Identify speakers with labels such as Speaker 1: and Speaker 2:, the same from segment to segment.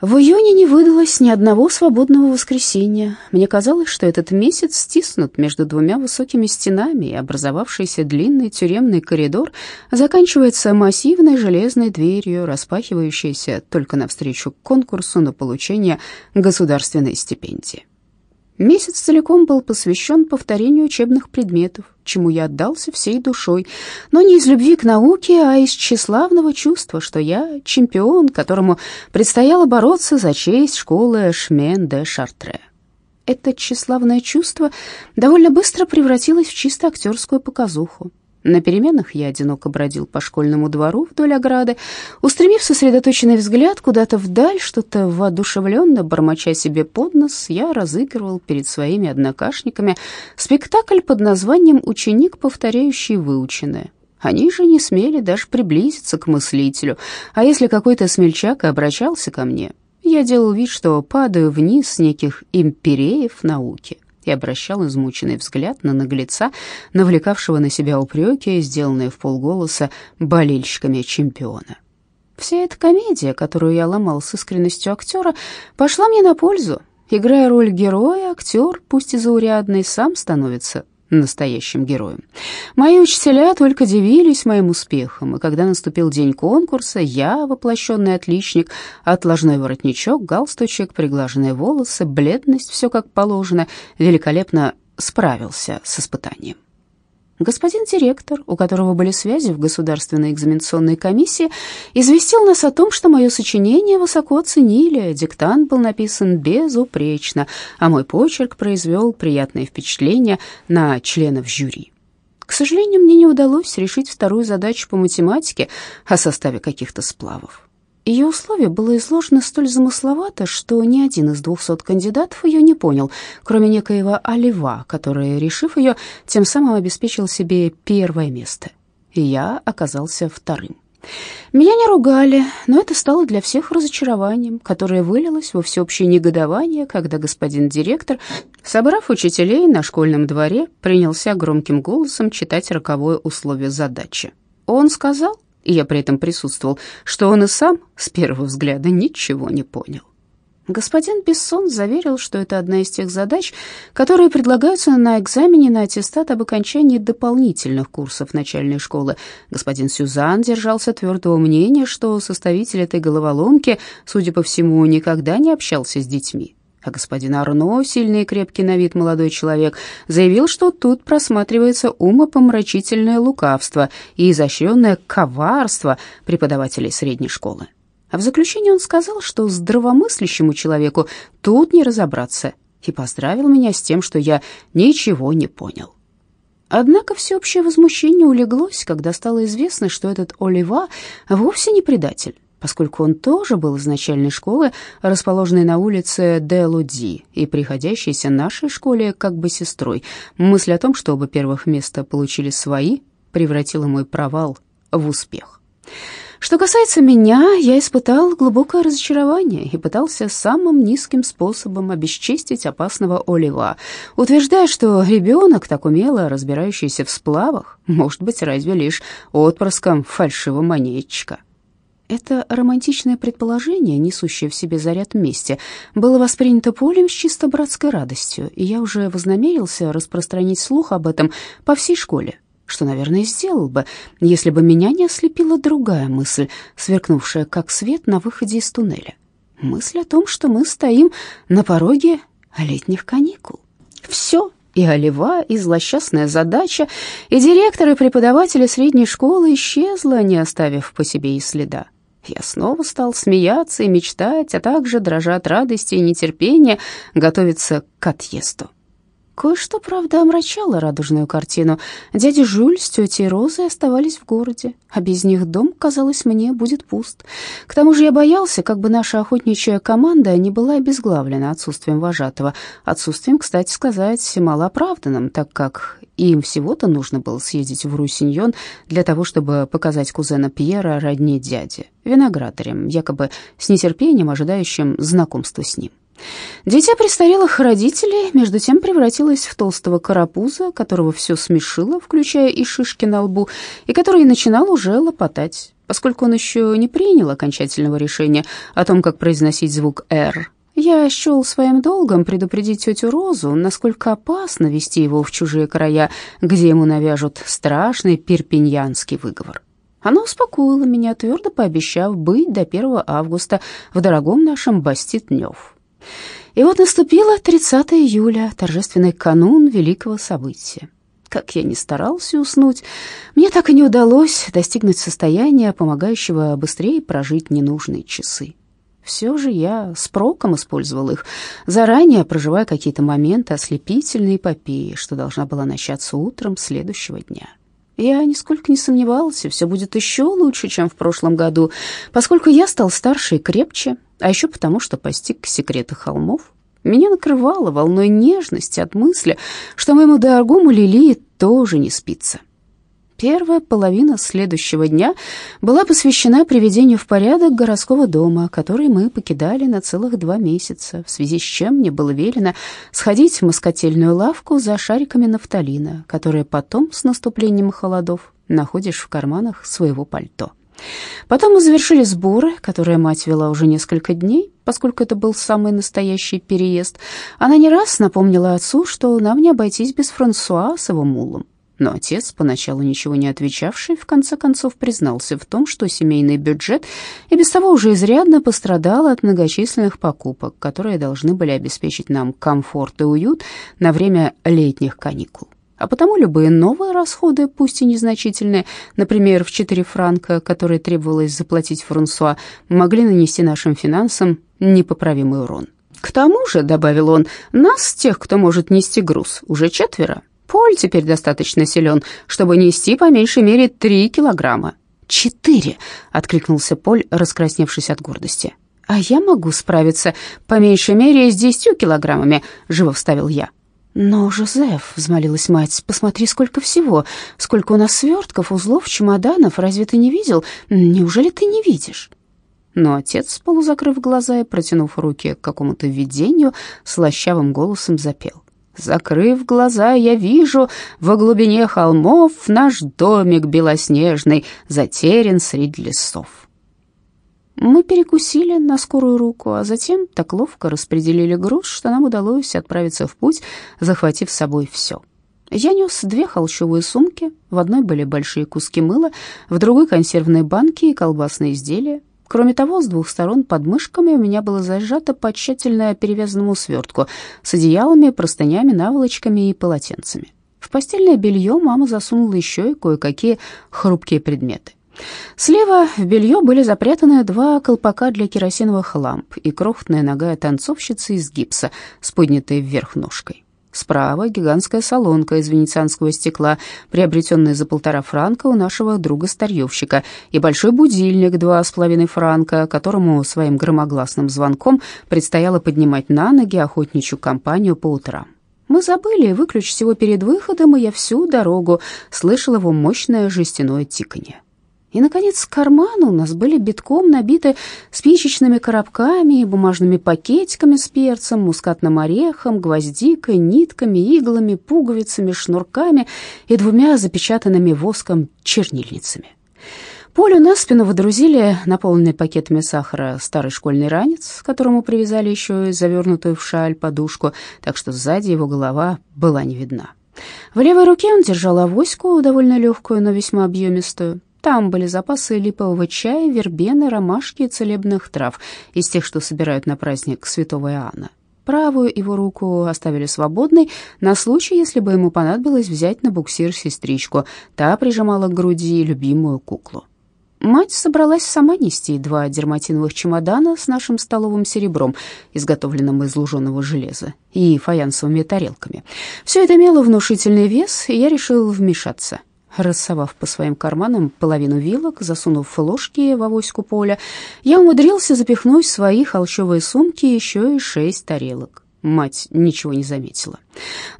Speaker 1: В июне не выдалось ни одного свободного воскресенья. Мне казалось, что этот месяц стиснут между двумя высокими стенами, и образовавшийся длинный тюремный коридор заканчивается массивной железной дверью, распахивающейся только навстречу конкурсу на получение государственной стипендии. Месяц целиком был посвящен повторению учебных предметов, чему я отдался всей душой, но не из любви к науке, а из тщеславного чувства, что я чемпион, которому предстояло бороться за честь школы Шмен де Шартре. Это тщеславное чувство довольно быстро превратилось в чисто актерскую показуху. На переменах я одиноко бродил по школьному двору вдоль ограды, устремив сосредоточенный взгляд куда-то вдаль, что-то воодушевленно, бормоча себе под нос, я разыгрывал перед своими однокашниками спектакль под названием «Ученик, повторяющий выученное». Они же не смели даже приблизиться к мыслителю, а если какой-то смельчак и обращался ко мне, я делал вид, что падаю вниз с неких импереев науки и обращал измученный взгляд на наглеца, навлекавшего на себя упреки, сделанные в полголоса болельщиками чемпиона. Вся эта комедия, которую я ломал с искренностью актера, пошла мне на пользу. Играя роль героя, актер, пусть и заурядный, сам становится настоящим героем. Мои учителя только дивились моим успехам, и когда наступил день конкурса, я, воплощенный отличник, отложной воротничок, галстучек, приглаженные волосы, бледность, все как положено, великолепно справился с испытанием. Господин директор, у которого были связи в Государственной экзаменационной комиссии, известил нас о том, что мое сочинение высоко оценили, диктант был написан безупречно, а мой почерк произвел приятное впечатление на членов жюри. К сожалению, мне не удалось решить вторую задачу по математике о составе каких-то сплавов. Ее условие было изложено столь замысловато, что ни один из двухсот кандидатов ее не понял, кроме некоего Олива, который, решив ее, тем самым обеспечил себе первое место. И я оказался вторым. Меня не ругали, но это стало для всех разочарованием, которое вылилось во всеобщее негодование, когда господин директор, собрав учителей на школьном дворе, принялся громким голосом читать роковое условие задачи. Он сказал, и я при этом присутствовал, что он и сам с первого взгляда ничего не понял. Господин Бессон заверил, что это одна из тех задач, которые предлагаются на экзамене на аттестат об окончании дополнительных курсов начальной школы. Господин Сюзан держался твердого мнения, что составитель этой головоломки, судя по всему, никогда не общался с детьми. А господин Арно, сильный и крепкий на вид молодой человек, заявил, что тут просматривается умопомрачительное лукавство и изощренное коварство преподавателей средней школы. А в заключение он сказал, что здравомыслящему человеку тут не разобраться, и поздравил меня с тем, что я ничего не понял. Однако всеобщее возмущение улеглось, когда стало известно, что этот Олива вовсе не предатель поскольку он тоже был из начальной школы, расположенной на улице де Луди, и приходящейся нашей школе как бы сестрой. Мысль о том, что оба первых места получили свои, превратила мой провал в успех. Что касается меня, я испытал глубокое разочарование и пытался самым низким способом обесчестить опасного Олива, утверждая, что ребенок, так умело разбирающийся в сплавах, может быть разве лишь отпрыском фальшивомонетчика. Это романтичное предположение, несущее в себе заряд мести, было воспринято полем с чисто братской радостью, и я уже вознамерился распространить слух об этом по всей школе, что, наверное, сделал бы, если бы меня не ослепила другая мысль, сверкнувшая как свет на выходе из туннеля. Мысль о том, что мы стоим на пороге летних каникул. Все и олева, и злосчастная задача, и директор, и преподаватели средней школы исчезла, не оставив по себе и следа. Я снова стал смеяться и мечтать, а также, дрожа от радости и нетерпения, готовиться к отъезду. Кое-что, правда, омрачало радужную картину. Дядя Жюль с тетей Розой оставались в городе, а без них дом, казалось мне, будет пуст. К тому же я боялся, как бы наша охотничья команда не была обезглавлена отсутствием вожатого. Отсутствием, кстати сказать, малооправданным, так как им всего-то нужно было съездить в Русиньон для того, чтобы показать кузена Пьера родне дяди, виноградарем, якобы с нетерпением ожидающим знакомства с ним. Дитя престарелых родителей, между тем, превратилось в толстого карапуза, которого все смешило, включая и шишки на лбу, и который начинал уже лопотать. Поскольку он еще не принял окончательного решения о том, как произносить звук «р», я счел своим долгом предупредить тетю Розу, насколько опасно вести его в чужие края, где ему навяжут страшный перпиньянский выговор. Она успокоила меня, твердо пообещав быть до 1 августа в дорогом нашем Бастит-Нёв. И вот наступило 30 июля, торжественный канун великого события. Как я ни старался уснуть, мне так и не удалось достигнуть состояния, помогающего быстрее прожить ненужные часы. Все же я с проком использовал их, заранее проживая какие-то моменты ослепительной эпопеи, что должна была начаться утром следующего дня. Я нисколько не сомневался, все будет еще лучше, чем в прошлом году, поскольку я стал старше и крепче, а еще потому, что постиг секреты холмов. Меня накрывало волной нежности от мысли, что моему дорогому Лили тоже не спится. Первая половина следующего дня была посвящена приведению в порядок городского дома, который мы покидали на целых два месяца, в связи с чем мне было велено сходить в москотельную лавку за шариками нафталина, которые потом, с наступлением холодов, находишь в карманах своего пальто. Потом мы завершили сборы, которые мать вела уже несколько дней, поскольку это был самый настоящий переезд. Она не раз напомнила отцу, что нам не обойтись без Франсуа с его мулом. Но отец, поначалу ничего не отвечавший, в конце концов признался в том, что семейный бюджет и без того уже изрядно пострадал от многочисленных покупок, которые должны были обеспечить нам комфорт и уют на время летних каникул. А потому любые новые расходы, пусть и незначительные, например, в 4 франка, которые требовалось заплатить Франсуа, могли нанести нашим финансам непоправимый урон. К тому же, добавил он, нас, тех, кто может нести груз, уже четверо, Поль теперь достаточно силен, чтобы нести по меньшей мере три килограмма. «Четыре!» — откликнулся Поль, раскрасневшись от гордости. «А я могу справиться по меньшей мере с десятью килограммами», — живо вставил я. «Но, Жозеф», — взмолилась мать, — «посмотри, сколько всего, сколько у нас свертков, узлов, чемоданов, разве ты не видел? Неужели ты не видишь?» Но отец, полузакрыв глаза и протянув руки к какому-то видению, слащавым голосом запел. Закрыв глаза, я вижу во глубине холмов наш домик белоснежный, затерян среди лесов. Мы перекусили на скорую руку, а затем так ловко распределили груз, что нам удалось отправиться в путь, захватив с собой все. Я нес две холщовые сумки, в одной были большие куски мыла, в другой консервные банки и колбасные изделия. Кроме того, с двух сторон под мышками у меня было зажато по тщательно перевязанному свертку с одеялами, простынями, наволочками и полотенцами. В постельное белье мама засунула еще и кое-какие хрупкие предметы. Слева в белье были запрятаны два колпака для керосиновых ламп и крохотная нога танцовщицы из гипса с поднятой вверх ножкой. Справа гигантская солонка из венецианского стекла, приобретенная за полтора франка у нашего друга-старьевщика, и большой будильник два с половиной франка, которому своим громогласным звонком предстояло поднимать на ноги охотничью компанию по утрам. Мы забыли выключить его перед выходом, и я всю дорогу слышал его мощное жестяное тиканье. И, наконец, карманы у нас были битком набиты спичечными коробками и бумажными пакетиками с перцем, мускатным орехом, гвоздикой, нитками, иглами, пуговицами, шнурками и двумя запечатанными воском чернильницами. Полю на спину водрузили наполненный пакетами сахара старый школьный ранец, которому привязали еще и завернутую в шаль подушку, так что сзади его голова была не видна. В левой руке он держал авоську, довольно легкую, но весьма объемистую. Там были запасы липового чая, вербены, ромашки и целебных трав, из тех, что собирают на праздник Святого Иоанна. Правую его руку оставили свободной на случай, если бы ему понадобилось взять на буксир сестричку. Та прижимала к груди любимую куклу. Мать собралась сама нести два дерматиновых чемодана с нашим столовым серебром, изготовленным из луженого железа, и фаянсовыми тарелками. Все это имело внушительный вес, и я решил вмешаться. Рассовав по своим карманам половину вилок, засунув ложки в авоську поля, я умудрился запихнуть в свои холщовые сумки еще и шесть тарелок. Мать ничего не заметила.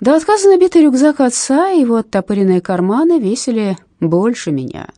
Speaker 1: До отказа набитый рюкзак отца и его оттопыренные карманы весили больше меня.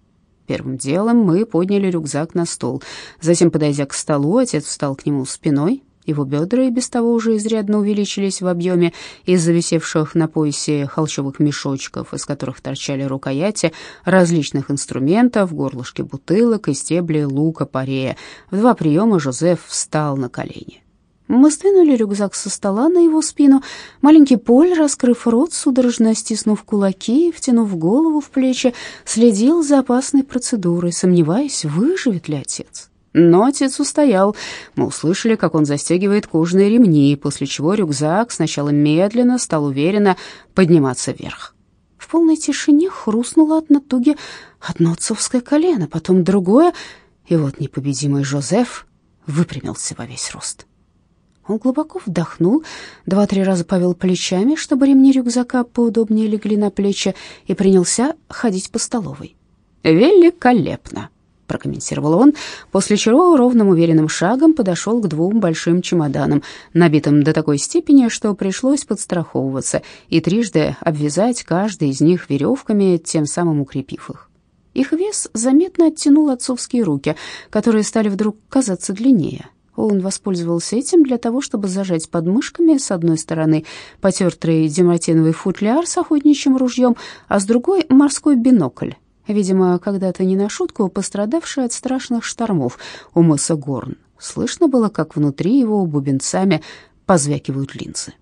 Speaker 1: Первым делом мы подняли рюкзак на стол. Затем, подойдя к столу, отец встал к нему спиной, Его бедра и без того уже изрядно увеличились в объеме из-за висевших на поясе холщовых мешочков, из которых торчали рукояти различных инструментов, горлышки бутылок и стебли лука-порея. В два приема Жозеф встал на колени. Мы сдвинули рюкзак со стола на его спину. Маленький Поль, раскрыв рот, судорожно стиснув кулаки, втянув голову в плечи, следил за опасной процедурой, сомневаясь, выживет ли отец. Но отец устоял. Мы услышали, как он застегивает кожаные ремни, после чего рюкзак сначала медленно стал уверенно подниматься вверх. В полной тишине хрустнуло от натуги одно отцовское колено, потом другое, и вот непобедимый Жозеф выпрямился во весь рост. Он глубоко вдохнул, два-три раза повел плечами, чтобы ремни рюкзака поудобнее легли на плечи, и принялся ходить по столовой. «Великолепно!» — прокомментировал он, после чего ровным уверенным шагом подошел к двум большим чемоданам, набитым до такой степени, что пришлось подстраховываться и трижды обвязать каждый из них веревками, тем самым укрепив их. Их вес заметно оттянул отцовские руки, которые стали вдруг казаться длиннее — он воспользовался этим для того, чтобы зажать под мышками с одной стороны потертый дематиновый футляр с охотничьим ружьем, а с другой — морской бинокль, видимо, когда-то не на шутку пострадавший от страшных штормов у мыса Горн. Слышно было, как внутри его бубенцами позвякивают линзы.